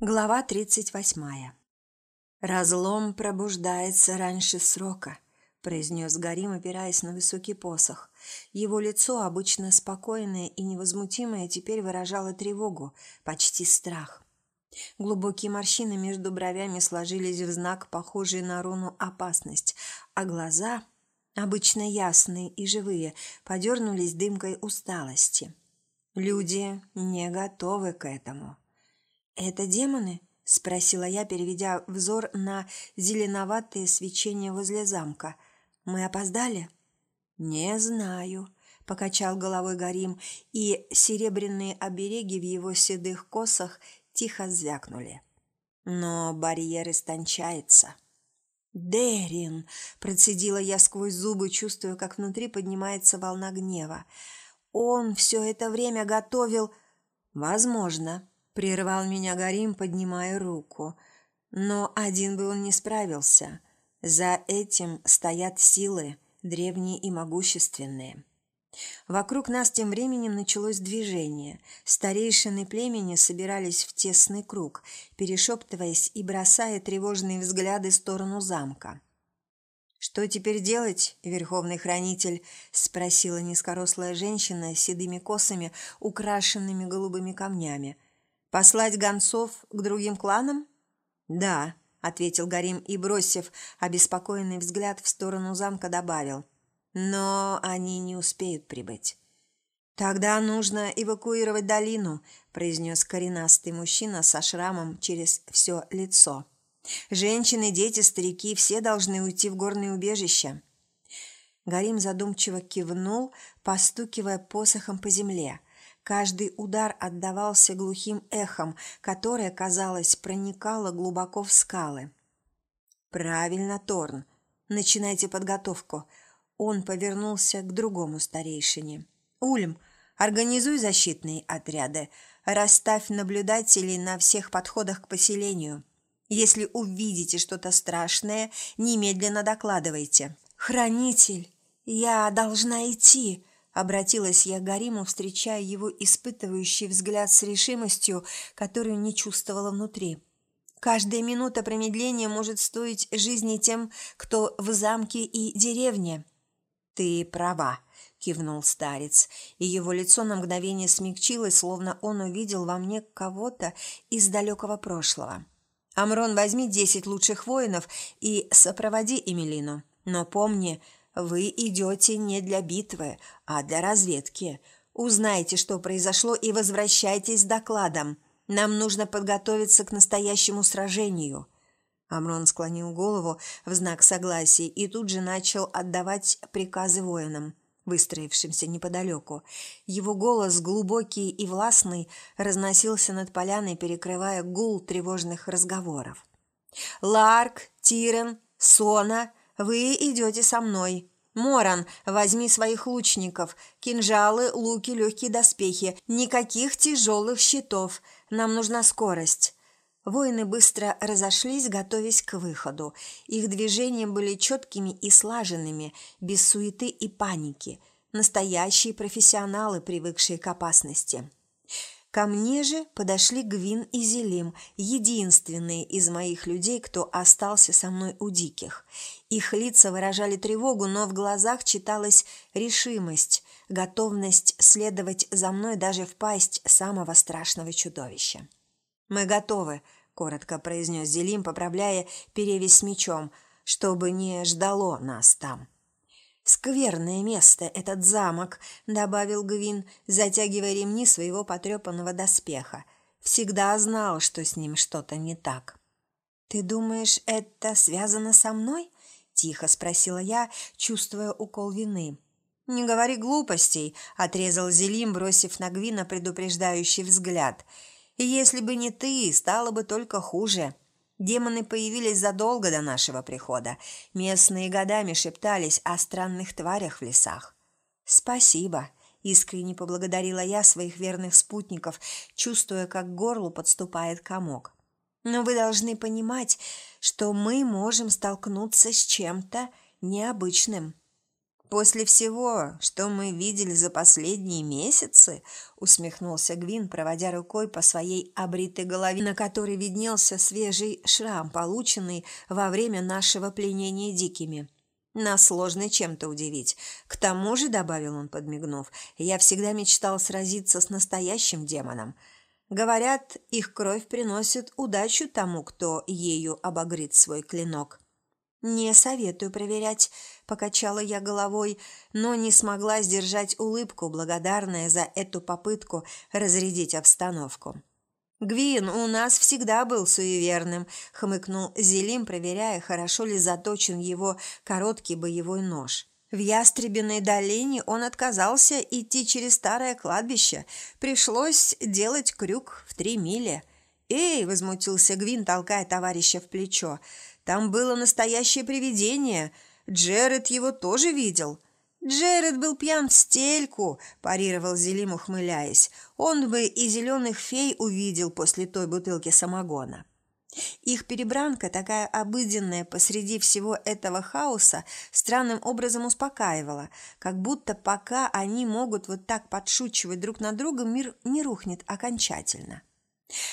Глава 38. «Разлом пробуждается раньше срока», – произнес Гарим, опираясь на высокий посох. Его лицо, обычно спокойное и невозмутимое, теперь выражало тревогу, почти страх. Глубокие морщины между бровями сложились в знак, похожий на руну «опасность», а глаза, обычно ясные и живые, подернулись дымкой усталости. Люди не готовы к этому. «Это демоны?» – спросила я, переведя взор на зеленоватые свечения возле замка. «Мы опоздали?» «Не знаю», – покачал головой Гарим, и серебряные обереги в его седых косах тихо звякнули. «Но барьер истончается». «Дерин!» – процедила я сквозь зубы, чувствуя, как внутри поднимается волна гнева. «Он все это время готовил...» «Возможно», Прервал меня Гарим, поднимая руку. Но один бы он не справился. За этим стоят силы, древние и могущественные. Вокруг нас тем временем началось движение. Старейшины племени собирались в тесный круг, перешептываясь и бросая тревожные взгляды в сторону замка. «Что теперь делать, Верховный Хранитель?» – спросила низкорослая женщина с седыми косами, украшенными голубыми камнями – Послать гонцов к другим кланам? Да, ответил Гарим и, бросив обеспокоенный взгляд в сторону замка, добавил. Но они не успеют прибыть. «Тогда нужно эвакуировать долину», – произнес коренастый мужчина со шрамом через все лицо. «Женщины, дети, старики – все должны уйти в горные убежища». Гарим задумчиво кивнул, постукивая посохом по земле. Каждый удар отдавался глухим эхом, которое, казалось, проникало глубоко в скалы. «Правильно, Торн. Начинайте подготовку». Он повернулся к другому старейшине. «Ульм, организуй защитные отряды. Расставь наблюдателей на всех подходах к поселению. Если увидите что-то страшное, немедленно докладывайте». «Хранитель, я должна идти», Обратилась я к Гариму, встречая его испытывающий взгляд с решимостью, которую не чувствовала внутри. Каждая минута промедления может стоить жизни тем, кто в замке и деревне. «Ты права», – кивнул старец, и его лицо на мгновение смягчилось, словно он увидел во мне кого-то из далекого прошлого. «Амрон, возьми десять лучших воинов и сопроводи Эмилину. Но помни, вы идете не для битвы, а для разведки. Узнайте, что произошло, и возвращайтесь с докладом. Нам нужно подготовиться к настоящему сражению». Амрон склонил голову в знак согласия и тут же начал отдавать приказы воинам, выстроившимся неподалеку. Его голос, глубокий и властный, разносился над поляной, перекрывая гул тревожных разговоров. «Ларк, Тирен, Сона, вы идете со мной. Моран, возьми своих лучников. Кинжалы, луки, легкие доспехи. Никаких тяжелых щитов. Нам нужна скорость». Воины быстро разошлись, готовясь к выходу. Их движения были четкими и слаженными, без суеты и паники. Настоящие профессионалы, привыкшие к опасности. Ко мне же подошли Гвин и Зелим, единственные из моих людей, кто остался со мной у диких. Их лица выражали тревогу, но в глазах читалась решимость, готовность следовать за мной даже в пасть самого страшного чудовища. «Мы готовы», – коротко произнес Зелим, поправляя перевязь мечом, чтобы не ждало нас там. «Скверное место этот замок», — добавил Гвин, затягивая ремни своего потрепанного доспеха. «Всегда знал, что с ним что-то не так». «Ты думаешь, это связано со мной?» – тихо спросила я, чувствуя укол вины. «Не говори глупостей», – отрезал Зелим, бросив на Гвина предупреждающий взгляд. «Если бы не ты, стало бы только хуже». Демоны появились задолго до нашего прихода. Местные годами шептались о странных тварях в лесах. «Спасибо», – искренне поблагодарила я своих верных спутников, чувствуя, как к горлу подступает комок. «Но вы должны понимать, что мы можем столкнуться с чем-то необычным». «После всего, что мы видели за последние месяцы», – усмехнулся Гвин, проводя рукой по своей обритой голове, на которой виднелся свежий шрам, полученный во время нашего пленения дикими. «Нас сложно чем-то удивить. К тому же», – добавил он, подмигнув, – «я всегда мечтал сразиться с настоящим демоном. Говорят, их кровь приносит удачу тому, кто ею обогрит свой клинок». «Не советую проверять», – покачала я головой, но не смогла сдержать улыбку, благодарная за эту попытку разрядить обстановку. «Гвин у нас всегда был суеверным», – хмыкнул Зелим, проверяя, хорошо ли заточен его короткий боевой нож. В Ястребиной долине он отказался идти через старое кладбище. Пришлось делать крюк в три мили. «Эй!» – возмутился Гвин, толкая товарища в плечо – там было настоящее привидение. Джеред его тоже видел. Джеред был пьян в стельку, парировал Зелим, ухмыляясь. Он бы и зеленых фей увидел после той бутылки самогона. Их перебранка, такая обыденная посреди всего этого хаоса, странным образом успокаивала, как будто пока они могут вот так подшучивать друг над другом, мир не рухнет окончательно.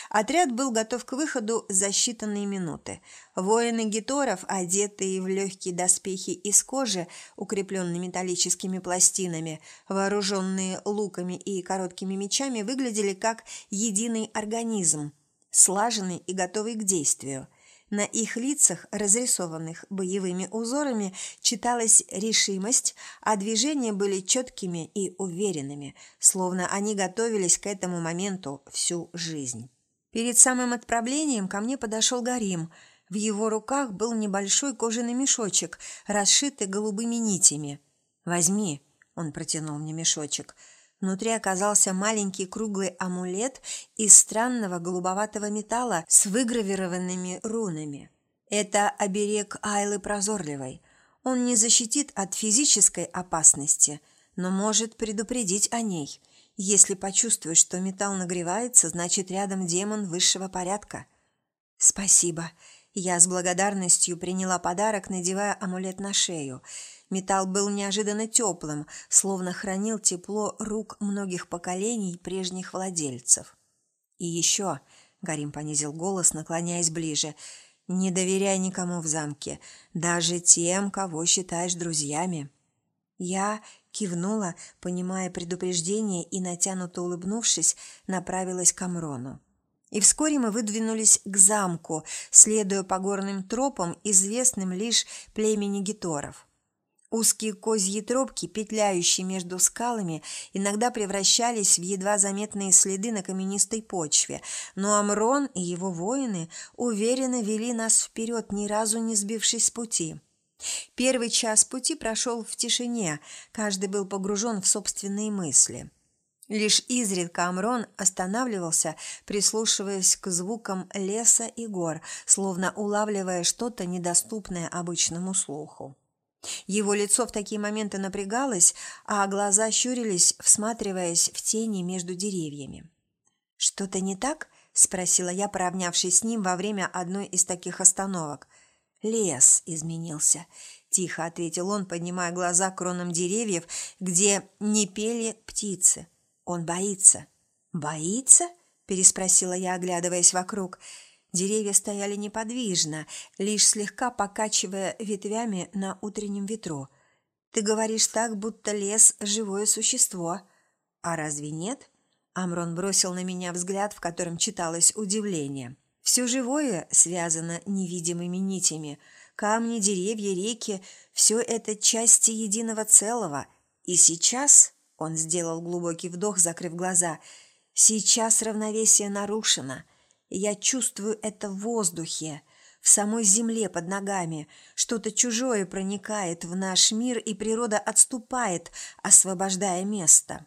Отряд был готов к выходу за считанные минуты. Воины гиторов, одетые в легкие доспехи из кожи, укрепленные металлическими пластинами, вооруженные луками и короткими мечами, выглядели как единый организм, слаженный и готовый к действию. На их лицах, разрисованных боевыми узорами, читалась решимость, а движения были четкими и уверенными, словно они готовились к этому моменту всю жизнь. Перед самым отправлением ко мне подошел Гарим. В его руках был небольшой кожаный мешочек, расшитый голубыми нитями. «Возьми», – он протянул мне мешочек – Внутри оказался маленький круглый амулет из странного голубоватого металла с выгравированными рунами. Это оберег Айлы Прозорливой. Он не защитит от физической опасности, но может предупредить о ней. Если почувствуешь, что металл нагревается, значит рядом демон высшего порядка. Спасибо. Я с благодарностью приняла подарок, надевая амулет на шею – Металл был неожиданно теплым, словно хранил тепло рук многих поколений прежних владельцев. «И еще», — Гарим понизил голос, наклоняясь ближе, — «не доверяй никому в замке, даже тем, кого считаешь друзьями». Я кивнула, понимая предупреждение, и, натянуто улыбнувшись, направилась к Амрону. И вскоре мы выдвинулись к замку, следуя по горным тропам, известным лишь племени гиторов. Узкие козьи тропки, петляющие между скалами, иногда превращались в едва заметные следы на каменистой почве, но Амрон и его воины уверенно вели нас вперед, ни разу не сбившись с пути. Первый час пути прошел в тишине, каждый был погружен в собственные мысли. Лишь изредка Амрон останавливался, прислушиваясь к звукам леса и гор, словно улавливая что-то недоступное обычному слуху. Его лицо в такие моменты напрягалось, а глаза щурились, всматриваясь в тени между деревьями. «Что-то не так?» – спросила я, поравнявшись с ним во время одной из таких остановок. «Лес изменился», – тихо ответил он, поднимая глаза к кронам деревьев, где не пели птицы. «Он боится». «Боится?» – переспросила я, оглядываясь вокруг – Деревья стояли неподвижно, лишь слегка покачивая ветвями на утреннем ветру. «Ты говоришь так, будто лес – живое существо. А разве нет?» Амрон бросил на меня взгляд, в котором читалось удивление. «Все живое связано невидимыми нитями. Камни, деревья, реки – все это части единого целого. И сейчас...» – он сделал глубокий вдох, закрыв глаза. «Сейчас равновесие нарушено». Я чувствую это в воздухе, в самой земле под ногами. Что-то чужое проникает в наш мир, и природа отступает, освобождая место.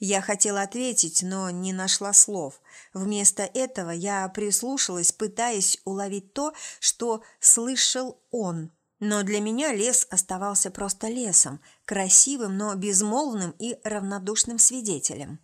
Я хотела ответить, но не нашла слов. Вместо этого я прислушалась, пытаясь уловить то, что слышал он. Но для меня лес оставался просто лесом, красивым, но безмолвным и равнодушным свидетелем.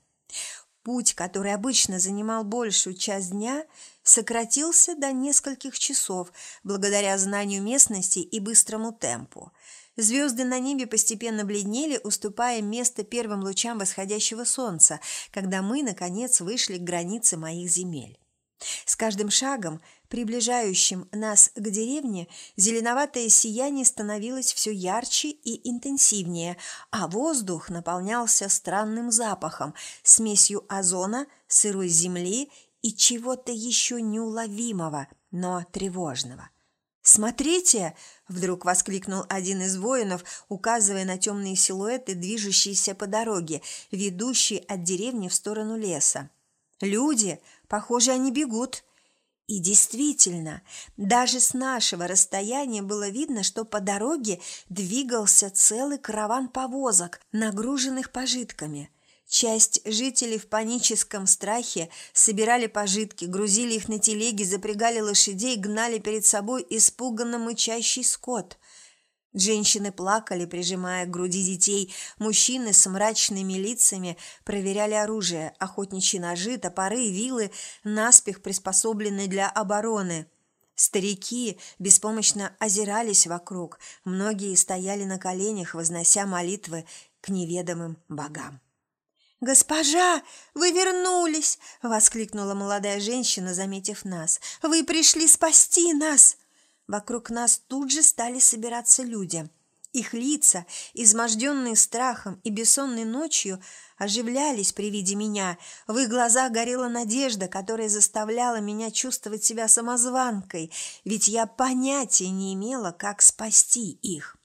Путь, который обычно занимал большую часть дня, сократился до нескольких часов благодаря знанию местности и быстрому темпу. Звезды на небе постепенно бледнели, уступая место первым лучам восходящего солнца, когда мы, наконец, вышли к границе моих земель. С каждым шагом, приближающим нас к деревне, зеленоватое сияние становилось все ярче и интенсивнее, а воздух наполнялся странным запахом, смесью озона, сырой земли и чего-то еще неуловимого, но тревожного. «Смотрите!» – вдруг воскликнул один из воинов, указывая на темные силуэты, движущиеся по дороге, ведущей от деревни в сторону леса. «Люди! Похоже, они бегут!» И действительно, даже с нашего расстояния было видно, что по дороге двигался целый караван повозок, нагруженных пожитками. Часть жителей в паническом страхе собирали пожитки, грузили их на телеги, запрягали лошадей, гнали перед собой испуганно мычащий скот. Женщины плакали, прижимая к груди детей, мужчины с мрачными лицами проверяли оружие, охотничьи ножи, топоры, вилы, наспех приспособленные для обороны. Старики беспомощно озирались вокруг, многие стояли на коленях, вознося молитвы к неведомым богам. «Госпожа, вы вернулись!» – воскликнула молодая женщина, заметив нас. «Вы пришли спасти нас!» Вокруг нас тут же стали собираться люди. Их лица, изможденные страхом и бессонной ночью, оживлялись при виде меня. В их глазах горела надежда, которая заставляла меня чувствовать себя самозванкой, ведь я понятия не имела, как спасти их.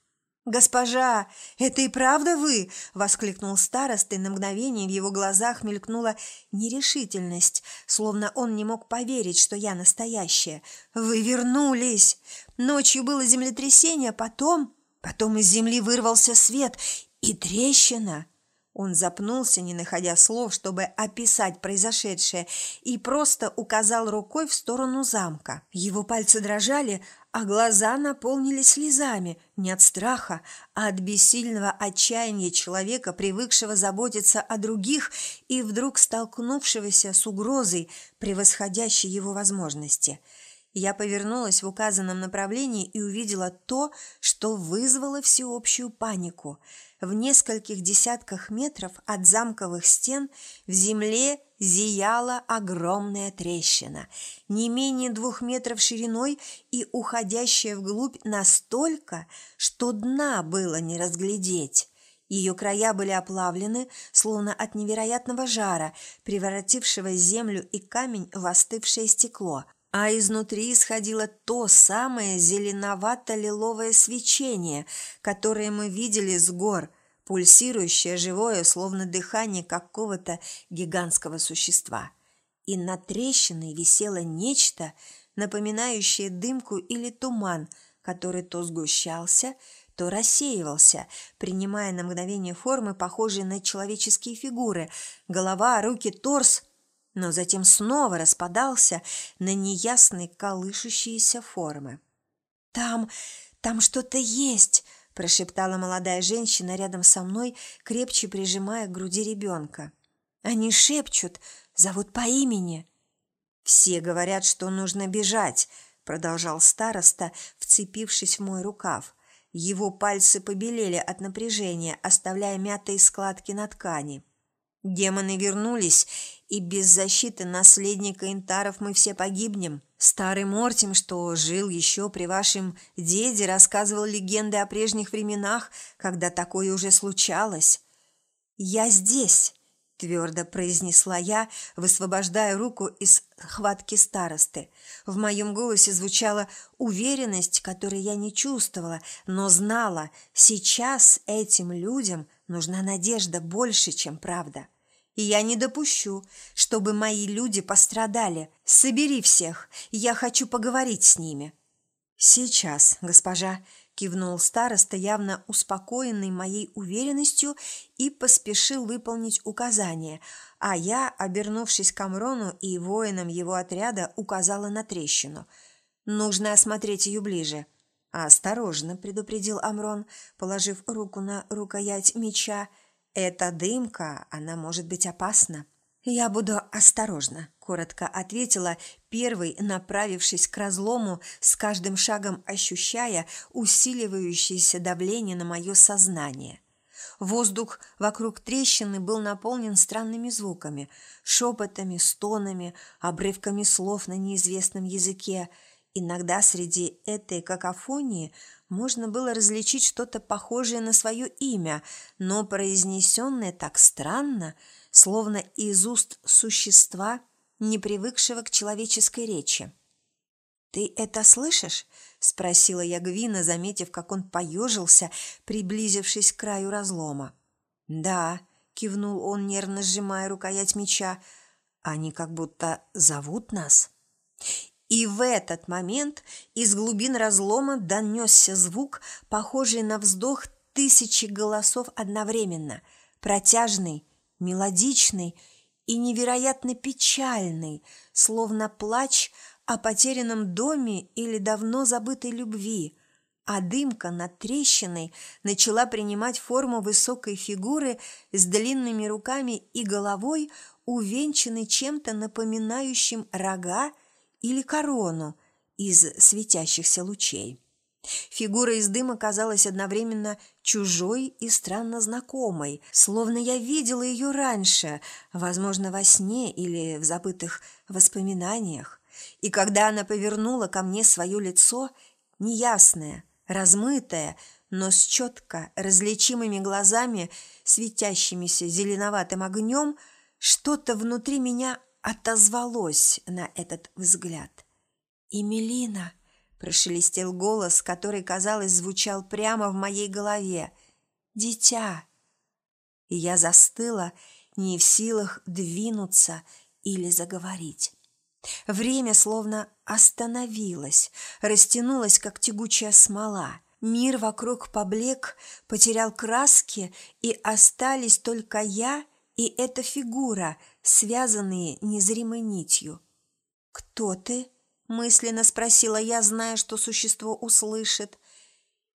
«Госпожа, это и правда вы?» – воскликнул староста, и на мгновение в его глазах мелькнула нерешительность, словно он не мог поверить, что я настоящая. «Вы вернулись! Ночью было землетрясение, потом...» Потом из земли вырвался свет и трещина. Он запнулся, не находя слов, чтобы описать произошедшее, и просто указал рукой в сторону замка. Его пальцы дрожали, а глаза наполнились слезами не от страха, а от бессильного отчаяния человека, привыкшего заботиться о других и вдруг столкнувшегося с угрозой, превосходящей его возможности – я повернулась в указанном направлении и увидела то, что вызвало всеобщую панику. В нескольких десятках метров от замковых стен в земле зияла огромная трещина, не менее двух метров шириной и уходящая вглубь настолько, что дна было не разглядеть. Ее края были оплавлены, словно от невероятного жара, превратившего землю и камень в остывшее стекло – а изнутри исходило то самое зеленовато-лиловое свечение, которое мы видели с гор, пульсирующее живое, словно дыхание какого-то гигантского существа. И на трещиной висело нечто, напоминающее дымку или туман, который то сгущался, то рассеивался, принимая на мгновение формы, похожие на человеческие фигуры, голова, руки, торс – но затем снова распадался на неясные колышущиеся формы. «Там, там что-то есть!» – прошептала молодая женщина рядом со мной, крепче прижимая к груди ребенка. «Они шепчут, зовут по имени». «Все говорят, что нужно бежать», – продолжал староста, вцепившись в мой рукав. Его пальцы побелели от напряжения, оставляя мятые складки на ткани. Демоны вернулись, и без защиты наследника Интаров мы все погибнем. Старый Мортим, что жил еще при вашем деде, рассказывал легенды о прежних временах, когда такое уже случалось. «Я здесь», – твердо произнесла я, высвобождая руку из хватки старосты. В моем голосе звучала уверенность, которой я не чувствовала, но знала, сейчас этим людям – Нужна надежда больше, чем правда. И я не допущу, чтобы мои люди пострадали. Собери всех, я хочу поговорить с ними». «Сейчас, госпожа», – кивнул староста, явно успокоенный моей уверенностью, и поспешил выполнить указание, а я, обернувшись к Амрону и воинам его отряда, указала на трещину. «Нужно осмотреть ее ближе». «Осторожно», – предупредил Амрон, положив руку на рукоять меча. «Эта дымка, она может быть опасна». «Я буду осторожна», – коротко ответила, первый направившись к разлому, с каждым шагом ощущая усиливающееся давление на мое сознание. Воздух вокруг трещины был наполнен странными звуками, шепотами, стонами, обрывками слов на неизвестном языке. Иногда среди этой какофонии можно было различить что-то похожее на свое имя, но произнесенное так странно, словно из уст существа, не привыкшего к человеческой речи. «Ты это слышишь?» – спросила я Гвина, заметив, как он поежился, приблизившись к краю разлома. «Да», – кивнул он, нервно сжимая рукоять меча, – «они как будто зовут нас». И в этот момент из глубин разлома донесся звук, похожий на вздох тысячи голосов одновременно, протяжный, мелодичный и невероятно печальный, словно плач о потерянном доме или давно забытой любви, а дымка над трещиной начала принимать форму высокой фигуры с длинными руками и головой, увенчанной чем-то напоминающим рога или корону из светящихся лучей. Фигура из дыма казалась одновременно чужой и странно знакомой, словно я видела ее раньше, возможно, во сне или в забытых воспоминаниях. И когда она повернула ко мне свое лицо, неясное, размытое, но с четко различимыми глазами, светящимися зеленоватым огнем, что-то внутри меня отозвалось на этот взгляд. «Эмилина!» – прошелестел голос, который, казалось, звучал прямо в моей голове. «Дитя!» И я застыла, не в силах двинуться или заговорить. Время словно остановилось, растянулось, как тягучая смола. Мир вокруг поблек, потерял краски, и остались только я и эта фигура, связанные незримой нитью. «Кто ты?» – мысленно спросила я, зная, что существо услышит.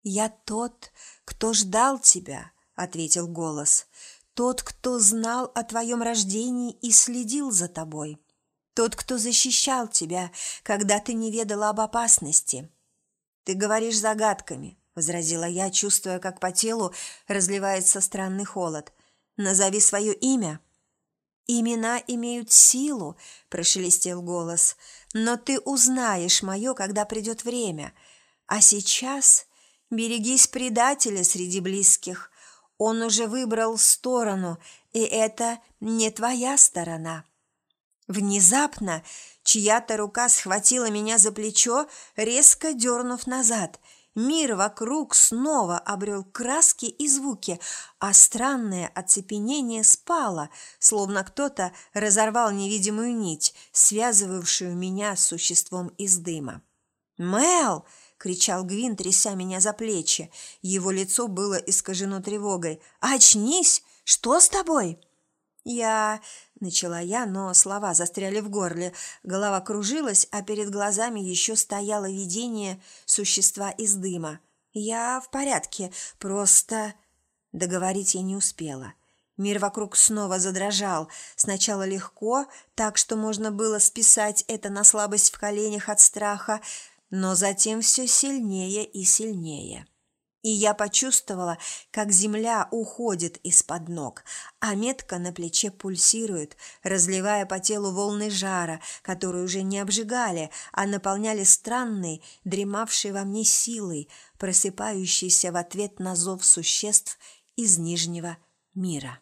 «Я тот, кто ждал тебя», – ответил голос. «Тот, кто знал о твоем рождении и следил за тобой. Тот, кто защищал тебя, когда ты не ведала об опасности». «Ты говоришь загадками», – возразила я, чувствуя, как по телу разливается странный холод – Назови свое имя». «Имена имеют силу», – прошелестел голос, – «но ты узнаешь мое, когда придет время. А сейчас берегись предателя среди близких. Он уже выбрал сторону, и это не твоя сторона». Внезапно чья-то рука схватила меня за плечо, резко дернув назад – Мир вокруг снова обрел краски и звуки, а странное оцепенение спало, словно кто-то разорвал невидимую нить, связывавшую меня с существом из дыма. «Мел!» – кричал Гвин, тряся меня за плечи. Его лицо было искажено тревогой. «Очнись! Что с тобой?» «Я...» – начала я, но слова застряли в горле. Голова кружилась, а перед глазами еще стояло видение существа из дыма. «Я в порядке, просто...» Договорить я не успела. Мир вокруг снова задрожал. Сначала легко, так что можно было списать это на слабость в коленях от страха, но затем все сильнее и сильнее. И я почувствовала, как земля уходит из-под ног, а метка на плече пульсирует, разливая по телу волны жара, которые уже не обжигали, а наполняли странной, дремавшей во мне силой, просыпающейся в ответ на зов существ из Нижнего мира.